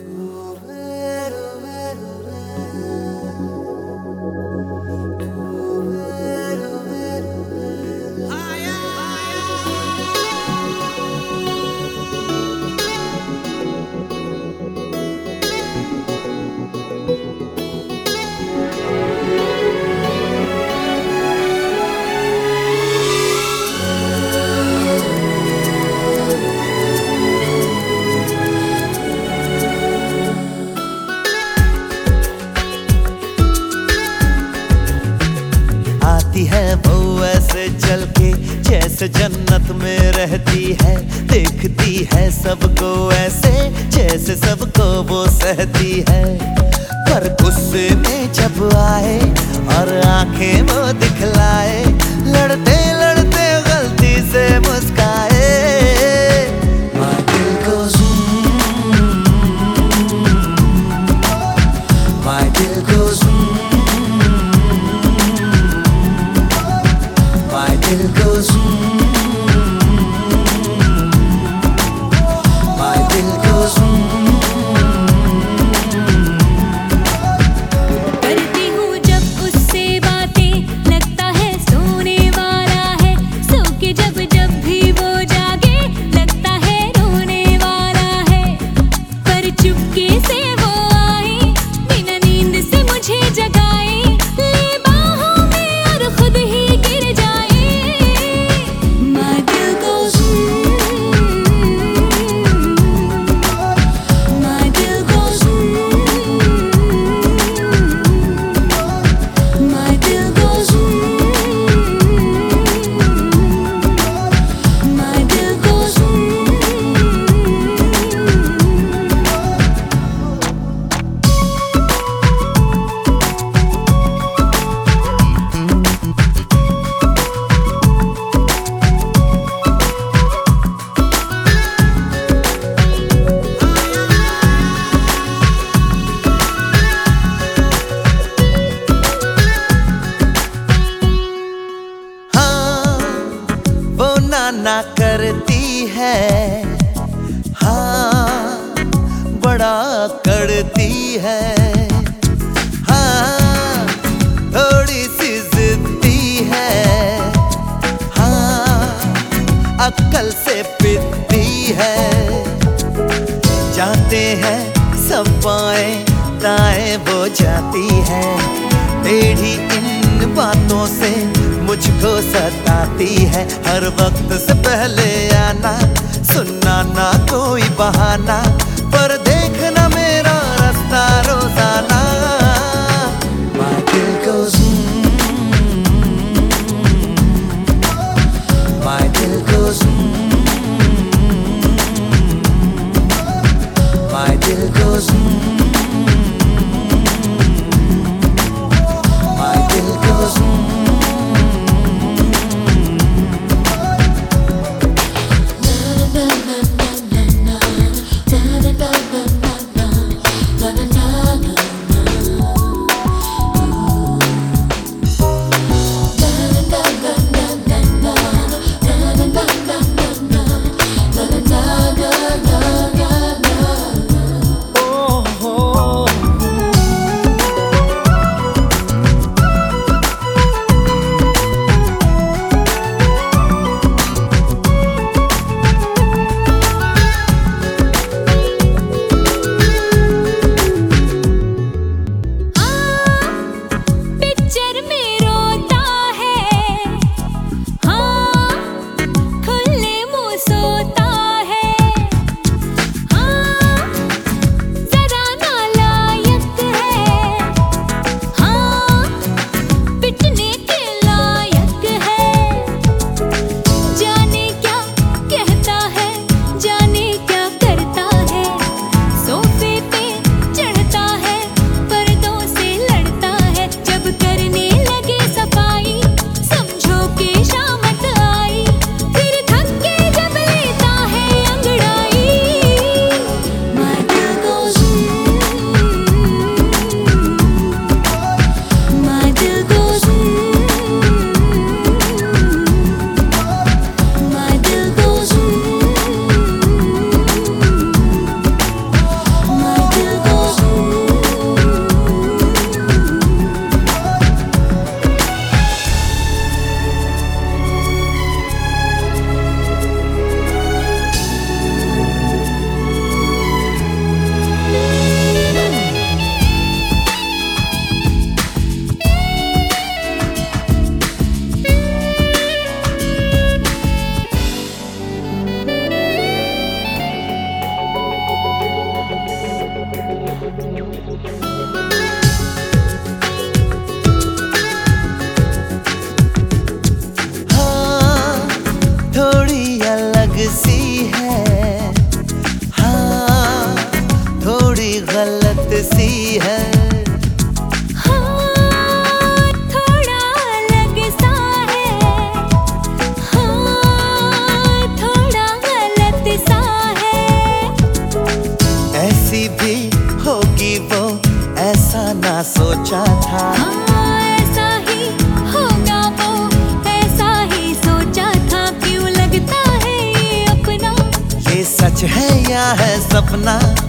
Ooh. जैसे जन्नत में रहती है, देखती है सबको ऐसे, जैसे सबको वो सहती है। पर गुस्से में जब आए और आँखें वो दिखलाए, लड़ते नाना करती है। हाँ बड़ा करती है। हाँ थोड़ी सी है। हाँ अक्कल से पिटती है। जाते हैं, सब बाएँ दाएँ, वो जाती है। टेढ़ी इन बातों से मुझको सताती है हर वक्त से पहले आना सुनना ना कोई बहाना। है। हाँ थोड़ी गलत सी है। है सपना।